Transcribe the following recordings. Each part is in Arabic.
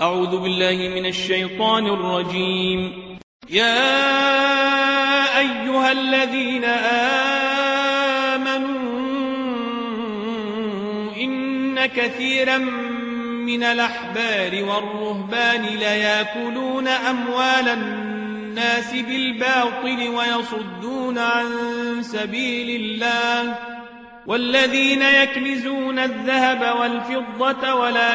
أعوذ بالله من الشيطان الرجيم. يا أيها الذين آمنوا إن كثيرا من الأحبار والرهبان ليأكلون أموال الناس بالباطل ويصدون عن سبيل الله والذين يكنزون الذهب والفضة ولا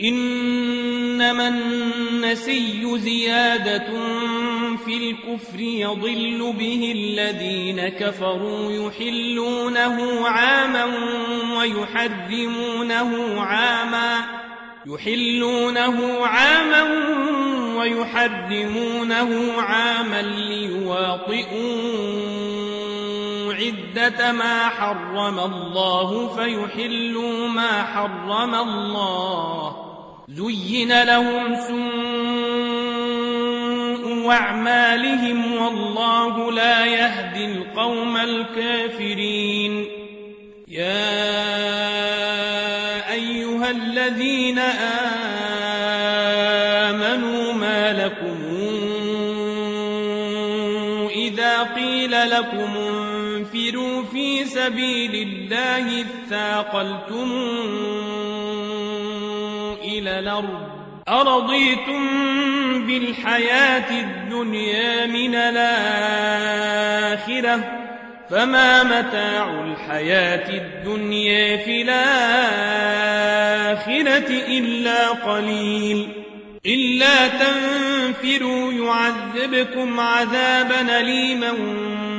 إنما النسي زيادة في الكفر يضل به الذين كفروا يحلونه عاما ويحرمونه عاما يحلونه عاما ويحرمونه عاما ليواطئوا عدة ما حرم الله فيحلوا ما حرم الله زين لهم سوء أعمالهم والله لا يهدي القوم الكافرين. يا أيها الذين آمنوا ما لكم إذا قيل لكم انفروا في سبيل الله اثاقلتم إلى الأرض. أرضيتم بالحياة الدنيا من الآخرة؟ فما متاع الحياة الدنيا في الآخرة إلا قليل. إلا تنفروا يعذبكم عذابا أليما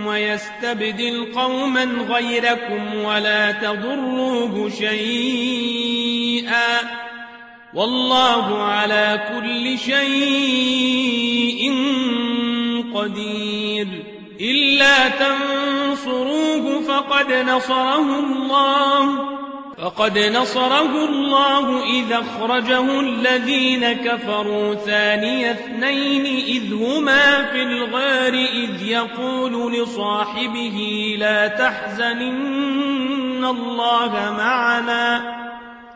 ويستبدل قوما غيركم ولا تضروه شيئا. والله على كل شيء قدير. إلا تنصروه فقد نصره الله. فقد نصره الله إذا أخرجه الذين كفروا ثاني اثنين إذ هما في الغار إذ يقول لصاحبه لا تحزن إن الله معنا.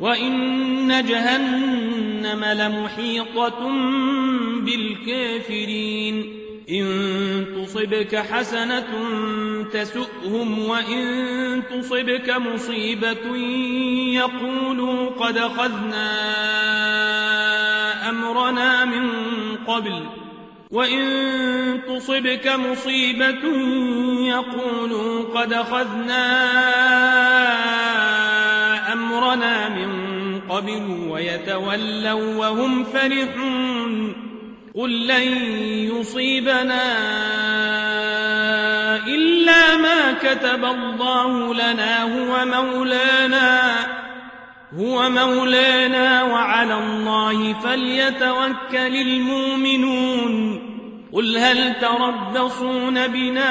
وإن جهنم لمحيطة بالكافرين إن تصبك حسنة تسؤهم وإن تصبك مصيبة يقولوا قد خذنا أمرنا من قبل وإن تصبك مصيبة يقولوا قد خذنا أمرنا من قبل ويتولوا وهم فرحون. قل لن يصيبنا إلا ما كتب الله لنا هو مولانا هو مولانا وعلى الله فليتوكل المؤمنون. قل هل تربصون بنا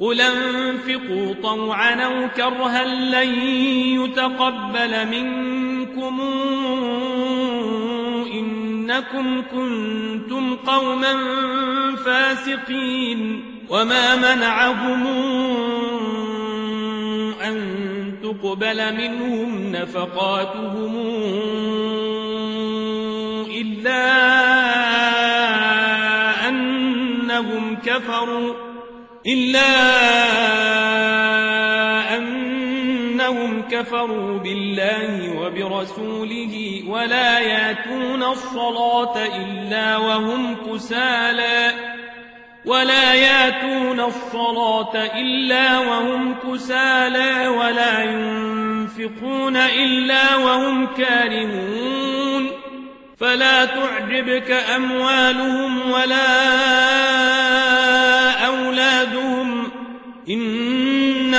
قل انفقوا طوعا أو كرها لن يتقبل منكم إنكم كنتم قوما فاسقين وما منعهم أن تقبل منهم نفقاتهم إلا أنهم كفروا إلا أنهم كفروا بالله وبرسوله ولا ياتون الصلاة إلا وهم كسالى. ولا ياتون الصلاة إلا وهم كسالى ولا ينفقون إلا وهم كارهون. فلا تعجبك أموالهم ولا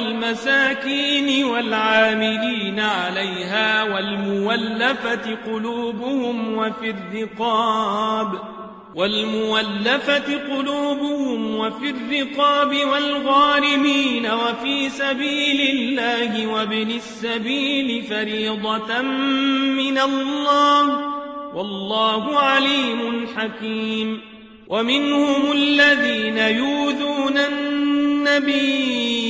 والمساكين والعاملين عليها والمولفة قلوبهم وفي الرقاب والمولفة قلوبهم وفي الرقاب والغارمين وفي سبيل الله وابن السبيل فريضة من الله والله عليم حكيم ومنهم الذين يوذون النبي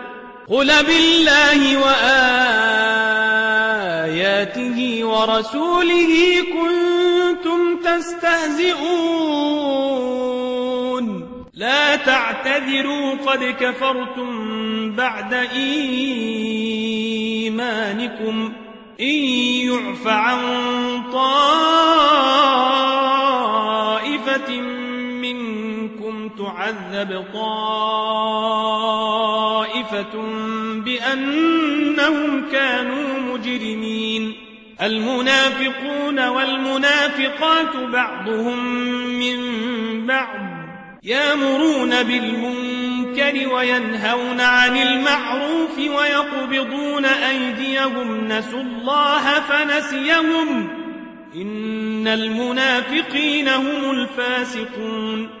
قل بالله وآياته ورسوله كنتم تستهزئون. لا تعتذروا قد كفرتم بعد إيمانكم إن يعف عن طائفة منكم تعذب طائفة بأنهم كانوا مجرمين. المنافقون والمنافقات بعضهم من بعض يامرون بالمنكر وينهون عن المعروف ويقبضون أيديهم. نسوا الله فنسيهم. إن المنافقين هم الفاسقون.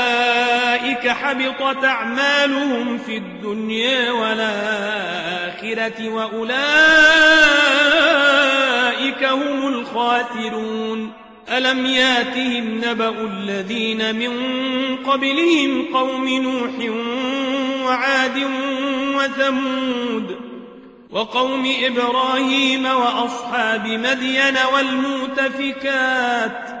حبطت أعمالهم في الدنيا والآخرة وأولئك هم الخاسرون. ألم يأتهم نبأ الذين من قبلهم قوم نوح وعاد وثمود وقوم إبراهيم وأصحاب مدين والمؤتفكات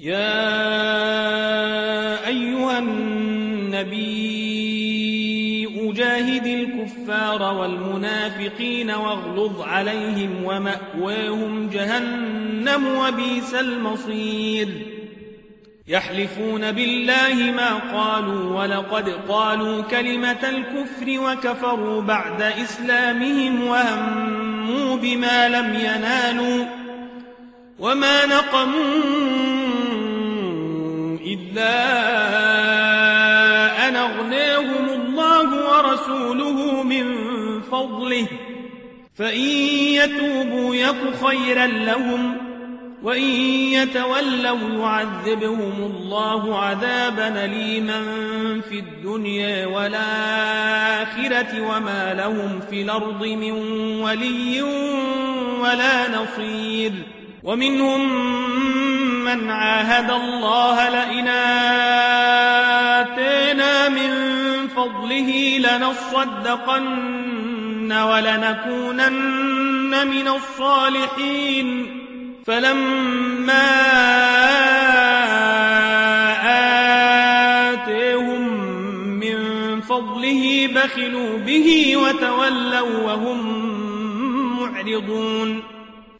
يا أيها النبي أجاهد الكفار والمنافقين واغلظ عليهم ومأواهم جهنم وبيس المصير. يحلفون بالله ما قالوا ولقد قالوا كلمة الكفر وكفروا بعد إسلامهم وهموا بما لم ينالوا وما نقموا إلا أن أغناهم الله ورسوله من فضله فإن يتوبوا يك خيرا لهم وإن يتولوا يعذبهم الله عذابا ليما في الدنيا والآخرة وما لهم في الأرض من ولي ولا نصير ومنهم من عاهد الله لئن آتينا من فضله لنصدقن ولنكونن من الصالحين. فلما آتيهم من فضله بخلوا به وتولوا وهم معرضون.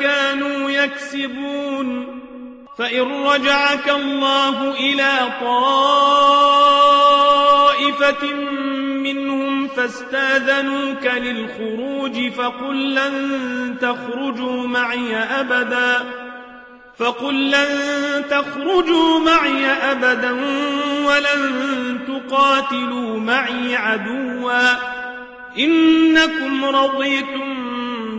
كانوا يكسبون. فإن رجعك الله إلى طائفة منهم فاستأذنوك للخروج فقل لن تخرجوا معي أبدا. فقل لن تخرجوا معي أبدا ولن تقاتلوا معي عدوا. إنكم رضيتم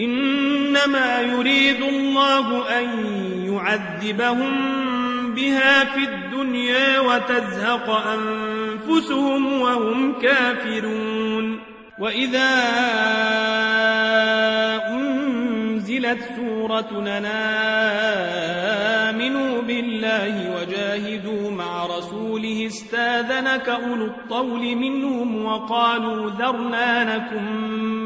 إنما يريد الله أن يعذبهم بها في الدنيا وتزهق أنفسهم وهم كافرون. وإذا أنزلت سورة آمنوا بالله وجاهدوا مع رسوله استاذنك أولو الطول منهم وقالوا ذرنانكم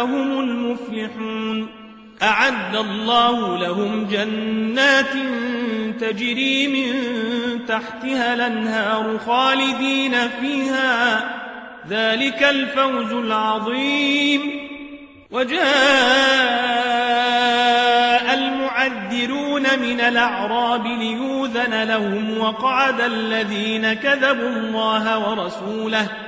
هم المفلحون. أعد الله لهم جنات تجري من تحتها الأنهار خالدين فيها. ذلك الفوز العظيم. وجاء المعذرون من الأعراب ليوذن لهم وقعد الذين كذبوا الله ورسوله.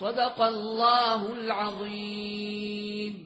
صدق الله العظيم.